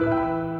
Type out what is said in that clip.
Música